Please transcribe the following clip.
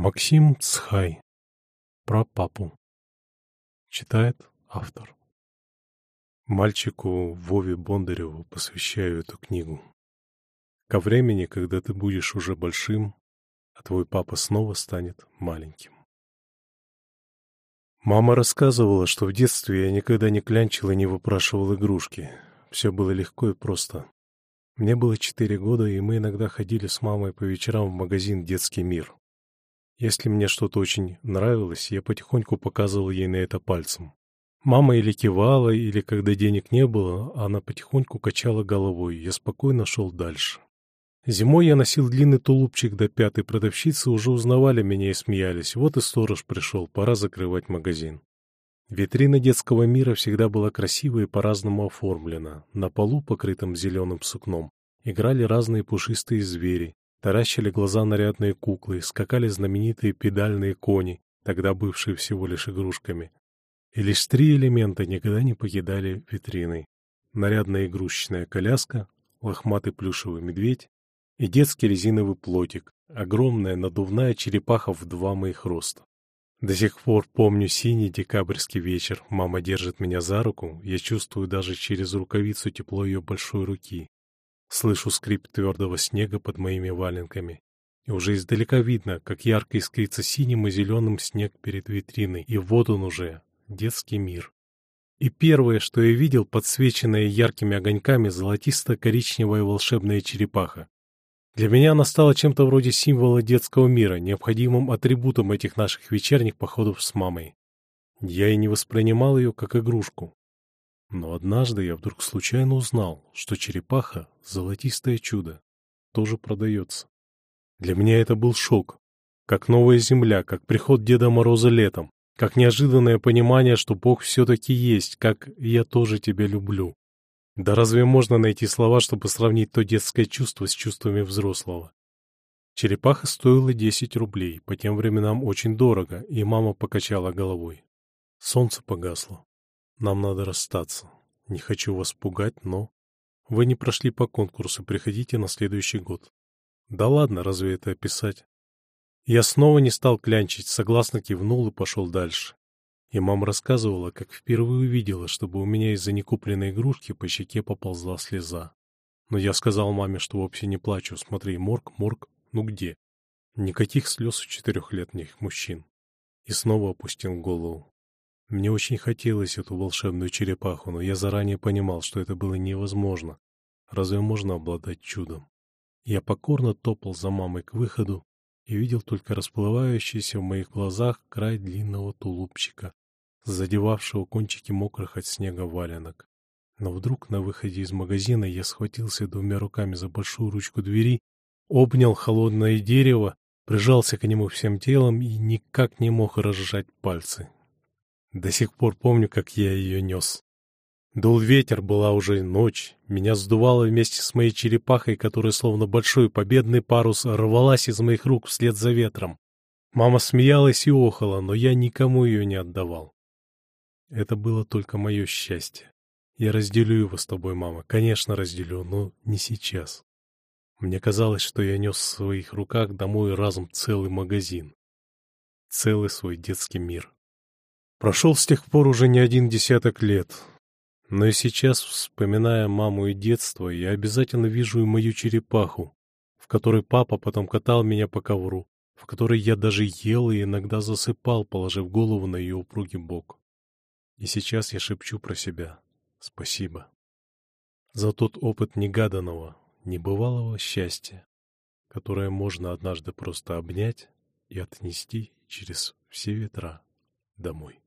Максим Цхай. Про папу. Читает автор. Мальчику Вове Бондареву посвящаю эту книгу. Ко времени, когда ты будешь уже большим, а твой папа снова станет маленьким. Мама рассказывала, что в детстве я никогда не клянчил и не выпрашивал игрушки. Все было легко и просто. Мне было четыре года, и мы иногда ходили с мамой по вечерам в магазин «Детский мир». Если мне что-то очень нравилось, я потихоньку показывал ей на это пальцем. Мама или кивала, или когда денег не было, она потихоньку качала головой, я спокойно шел дальше. Зимой я носил длинный тулупчик до пятой продавщицы, уже узнавали меня и смеялись. Вот и сторож пришел, пора закрывать магазин. Витрина детского мира всегда была красиво и по-разному оформлена. На полу, покрытом зеленым сукном, играли разные пушистые звери, таращили глаза нарядные куклы, скакали знаменитые педальные кони, тогда бывшие всего лишь игрушками. И лишь три элемента никогда не покидали витрины. Нарядная игрушечная коляска, лохматый плюшевый медведь и детский резиновый плотик, огромная надувная черепаха в два моих роста. До сих пор помню синий декабрьский вечер, мама держит меня за руку, я чувствую даже через рукавицу тепло ее большой руки. Слышу скрип твердого снега под моими валенками. И уже издалека видно, как ярко искрится синим и зеленым снег перед витриной. И вот он уже, детский мир. И первое, что я видел, подсвеченная яркими огоньками, золотисто-коричневая волшебная черепаха. Для меня она стала чем-то вроде символа детского мира, необходимым атрибутом этих наших вечерних походов с мамой. Я и не воспринимал ее как игрушку. Но однажды я вдруг случайно узнал, что черепаха — золотистое чудо, тоже продается. Для меня это был шок, как новая земля, как приход Деда Мороза летом, как неожиданное понимание, что Бог все-таки есть, как «я тоже тебя люблю». Да разве можно найти слова, чтобы сравнить то детское чувство с чувствами взрослого? Черепаха стоила 10 рублей, по тем временам очень дорого, и мама покачала головой. Солнце погасло. Нам надо расстаться. Не хочу вас пугать, но... Вы не прошли по конкурсу, приходите на следующий год. Да ладно, разве это описать? Я снова не стал клянчить, согласно кивнул и пошел дальше. И мама рассказывала, как впервые увидела, чтобы у меня из-за некупленной игрушки по щеке поползла слеза. Но я сказал маме, что вообще не плачу. Смотри, морг, морг, ну где? Никаких слез у четырехлетних мужчин. И снова опустил голову. Мне очень хотелось эту волшебную черепаху, но я заранее понимал, что это было невозможно. Разве можно обладать чудом? Я покорно топал за мамой к выходу и видел только расплывающийся в моих глазах край длинного тулупчика, задевавшего кончики мокрых от снега валенок. Но вдруг на выходе из магазина я схватился двумя руками за большую ручку двери, обнял холодное дерево, прижался к нему всем телом и никак не мог разжать пальцы. До сих пор помню, как я ее нес. Дул ветер, была уже ночь. Меня сдувало вместе с моей черепахой, которая, словно большой победный парус, рвалась из моих рук вслед за ветром. Мама смеялась и охала, но я никому ее не отдавал. Это было только мое счастье. Я разделю его с тобой, мама. Конечно, разделю, но не сейчас. Мне казалось, что я нес в своих руках домой разом целый магазин. Целый свой детский мир. Прошел с тех пор уже не один десяток лет. Но и сейчас, вспоминая маму и детство, я обязательно вижу и мою черепаху, в которой папа потом катал меня по ковру, в которой я даже ел и иногда засыпал, положив голову на ее упругий бок. И сейчас я шепчу про себя «Спасибо» за тот опыт негаданного, небывалого счастья, которое можно однажды просто обнять и отнести через все ветра домой.